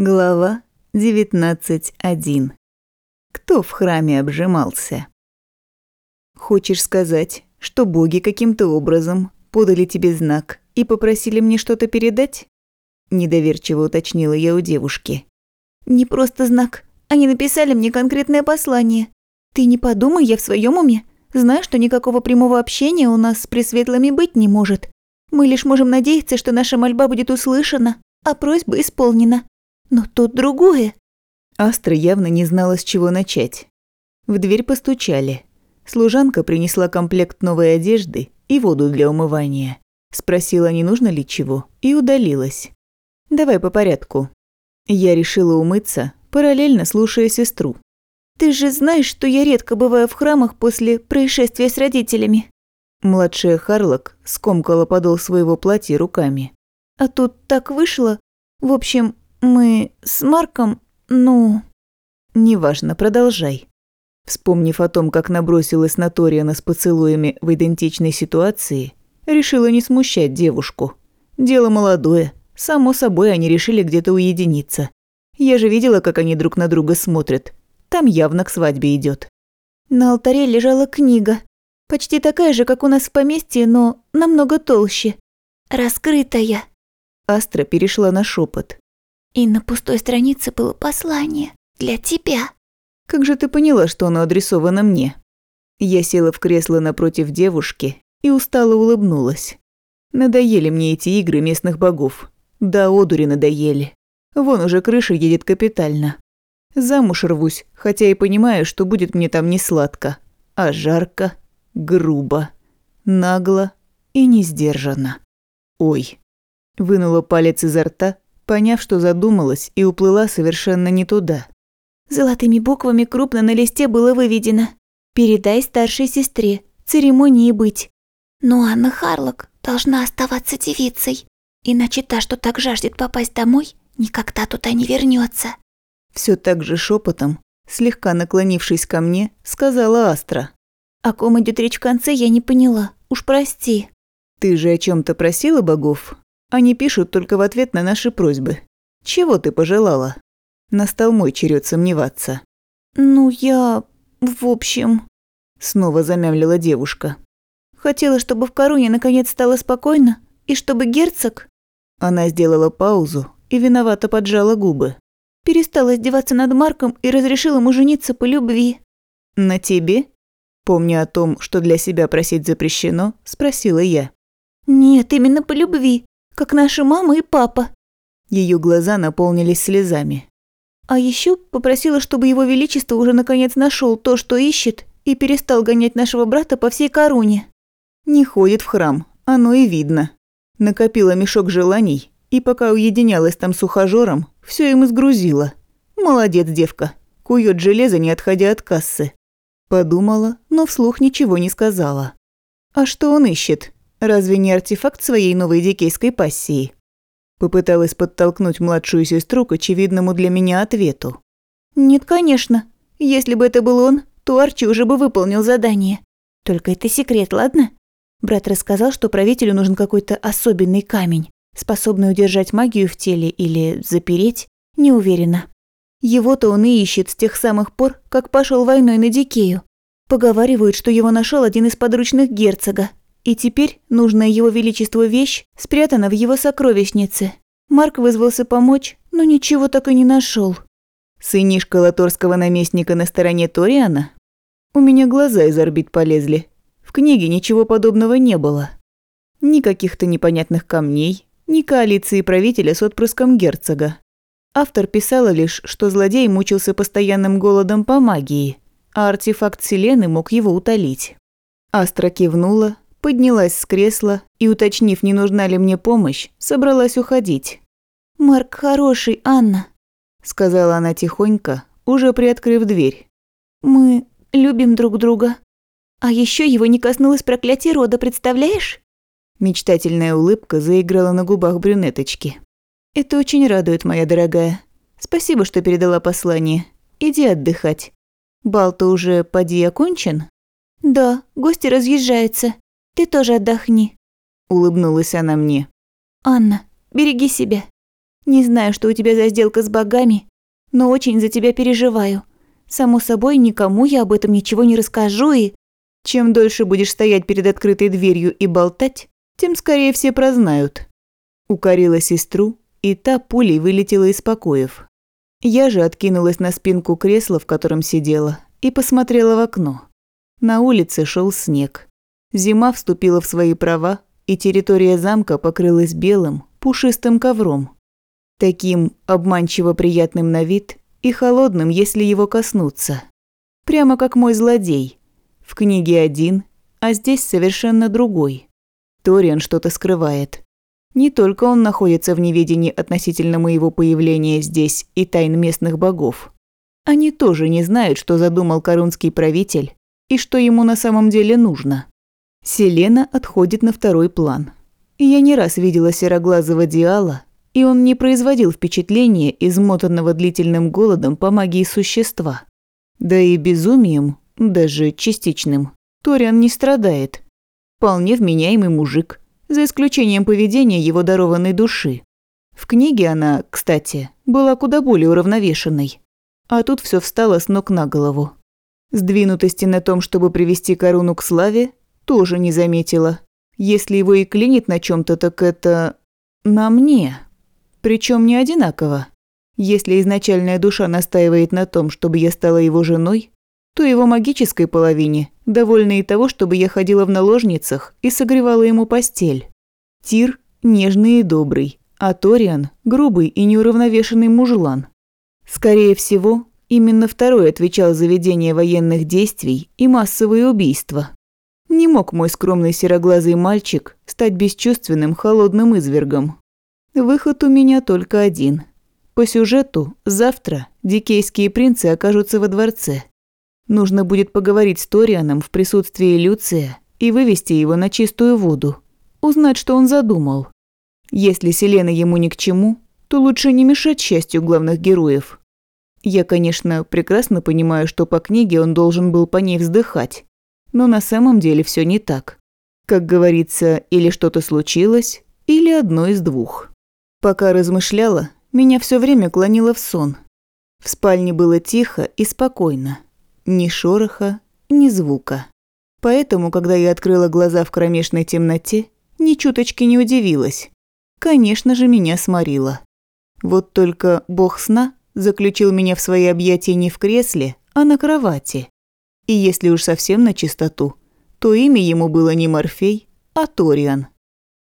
Глава 19.1. Кто в храме обжимался? Хочешь сказать, что боги каким-то образом подали тебе знак и попросили мне что-то передать? Недоверчиво уточнила я у девушки. Не просто знак. Они написали мне конкретное послание. Ты не подумай, я в своем уме. Знаю, что никакого прямого общения у нас с пресветлыми быть не может. Мы лишь можем надеяться, что наша мольба будет услышана, а просьба исполнена. Но тут другое. Астра явно не знала, с чего начать. В дверь постучали. Служанка принесла комплект новой одежды и воду для умывания. Спросила, не нужно ли чего, и удалилась. «Давай по порядку». Я решила умыться, параллельно слушая сестру. «Ты же знаешь, что я редко бываю в храмах после происшествия с родителями». Младшая Харлок скомкала подол своего платья руками. «А тут так вышло. В общем, мы с Марком, ну...» «Неважно, продолжай». Вспомнив о том, как набросилась на Ториана с поцелуями в идентичной ситуации, решила не смущать девушку. Дело молодое, само собой они решили где-то уединиться. Я же видела, как они друг на друга смотрят. Там явно к свадьбе идет. На алтаре лежала книга. Почти такая же, как у нас в поместье, но намного толще. Раскрытая. Астра перешла на шепот. И на пустой странице было послание для тебя. Как же ты поняла, что оно адресовано мне? Я села в кресло напротив девушки и устало улыбнулась. Надоели мне эти игры местных богов. Да одури надоели. Вон уже крыша едет капитально. Замуж рвусь, хотя и понимаю, что будет мне там не сладко, а жарко, грубо, нагло и не сдержанно. Ой. Вынула палец изо рта поняв, что задумалась и уплыла совершенно не туда. Золотыми буквами крупно на листе было выведено «Передай старшей сестре, церемонии быть». Но Анна Харлок должна оставаться девицей, иначе та, что так жаждет попасть домой, никогда туда не вернется. Все так же шепотом, слегка наклонившись ко мне, сказала Астра. О ком идет речь в конце, я не поняла. Уж прости. Ты же о чем то просила богов? Они пишут только в ответ на наши просьбы. Чего ты пожелала? Настал мой черед сомневаться. Ну, я... в общем... Снова замямлила девушка. Хотела, чтобы в короне наконец стало спокойно, и чтобы герцог... Она сделала паузу и виновато поджала губы. Перестала издеваться над Марком и разрешила ему жениться по любви. «На тебе?» Помня о том, что для себя просить запрещено, спросила я. «Нет, именно по любви как наши мама и папа». Ее глаза наполнились слезами. А еще попросила, чтобы его величество уже наконец нашел то, что ищет, и перестал гонять нашего брата по всей короне. Не ходит в храм, оно и видно. Накопила мешок желаний, и пока уединялась там с ухажером, все им изгрузила. Молодец, девка, кует железо, не отходя от кассы. Подумала, но вслух ничего не сказала. А что он ищет? Разве не артефакт своей новой дикейской пассии? Попыталась подтолкнуть младшую сестру к очевидному для меня ответу. «Нет, конечно. Если бы это был он, то Арчи уже бы выполнил задание. Только это секрет, ладно? Брат рассказал, что правителю нужен какой-то особенный камень, способный удержать магию в теле или запереть, не уверена. Его-то он и ищет с тех самых пор, как пошел войной на Дикею. Поговаривают, что его нашел один из подручных герцога, и теперь нужная его величеству вещь спрятана в его сокровищнице. Марк вызвался помочь, но ничего так и не нашел. Сынишка латорского наместника на стороне Ториана? У меня глаза из орбит полезли. В книге ничего подобного не было. Ни каких-то непонятных камней, ни коалиции правителя с отпрыском герцога. Автор писала лишь, что злодей мучился постоянным голодом по магии, а артефакт Селены мог его утолить. Астра кивнула, поднялась с кресла и, уточнив, не нужна ли мне помощь, собралась уходить. «Марк хороший, Анна», – сказала она тихонько, уже приоткрыв дверь. «Мы любим друг друга. А еще его не коснулось проклятие рода, представляешь?» Мечтательная улыбка заиграла на губах брюнеточки. «Это очень радует, моя дорогая. Спасибо, что передала послание. Иди отдыхать. Бал-то уже поди окончен?» «Да, гости разъезжаются. Ты тоже отдохни», – улыбнулась она мне. «Анна, береги себя. Не знаю, что у тебя за сделка с богами, но очень за тебя переживаю. Само собой, никому я об этом ничего не расскажу и... Чем дольше будешь стоять перед открытой дверью и болтать, тем скорее все прознают. Укорила сестру, и та пулей вылетела из покоев. Я же откинулась на спинку кресла, в котором сидела, и посмотрела в окно. На улице шел снег. Зима вступила в свои права, и территория замка покрылась белым, пушистым ковром. Таким обманчиво приятным на вид и холодным, если его коснуться. Прямо как мой злодей. В книге один, а здесь совершенно другой. Ториан что-то скрывает. Не только он находится в неведении относительно моего появления здесь и тайн местных богов. Они тоже не знают, что задумал корунский правитель и что ему на самом деле нужно. Селена отходит на второй план. Я не раз видела сероглазого Диала, и он не производил впечатления измотанного длительным голодом по магии существа. Да и безумием, даже частичным, Ториан не страдает. Вполне вменяемый мужик, за исключением поведения его дарованной души. В книге она, кстати, была куда более уравновешенной. А тут все встало с ног на голову. Сдвинутости на том, чтобы привести корону к славе, тоже не заметила. Если его и клинит на чем то так это... на мне. Причем не одинаково. Если изначальная душа настаивает на том, чтобы я стала его женой, то его магической половине довольна и того, чтобы я ходила в наложницах и согревала ему постель. Тир – нежный и добрый, а Ториан – грубый и неуравновешенный мужлан. Скорее всего, именно второй отвечал за ведение военных действий и массовые убийства. Не мог мой скромный сероглазый мальчик стать бесчувственным холодным извергом. Выход у меня только один. По сюжету завтра дикейские принцы окажутся во дворце. Нужно будет поговорить с Торианом в присутствии Люция и вывести его на чистую воду. Узнать, что он задумал. Если Селена ему ни к чему, то лучше не мешать счастью главных героев. Я, конечно, прекрасно понимаю, что по книге он должен был по ней вздыхать. Но на самом деле все не так. Как говорится, или что-то случилось, или одно из двух. Пока размышляла, меня все время клонило в сон. В спальне было тихо и спокойно. Ни шороха, ни звука. Поэтому, когда я открыла глаза в кромешной темноте, ни чуточки не удивилась. Конечно же, меня сморило. Вот только бог сна заключил меня в свои объятия не в кресле, а на кровати. И если уж совсем на чистоту, то имя ему было не Морфей, а Ториан.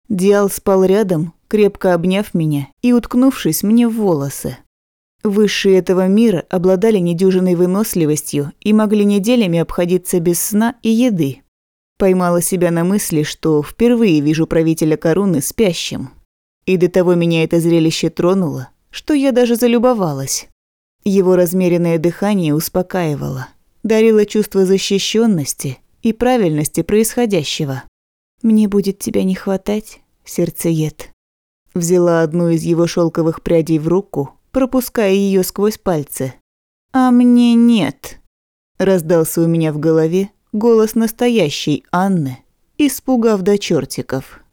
Диал спал рядом, крепко обняв меня и уткнувшись мне в волосы. Высшие этого мира обладали недюжиной выносливостью и могли неделями обходиться без сна и еды. Поймала себя на мысли, что впервые вижу правителя короны спящим. И до того меня это зрелище тронуло, что я даже залюбовалась. Его размеренное дыхание успокаивало, дарило чувство защищенности и правильности происходящего. «Мне будет тебя не хватать, сердцеед», Взяла одну из его шелковых прядей в руку, пропуская ее сквозь пальцы. «А мне нет», – раздался у меня в голове голос настоящей Анны, испугав до чертиков.